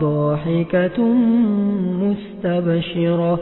ضاحكة مستبشرة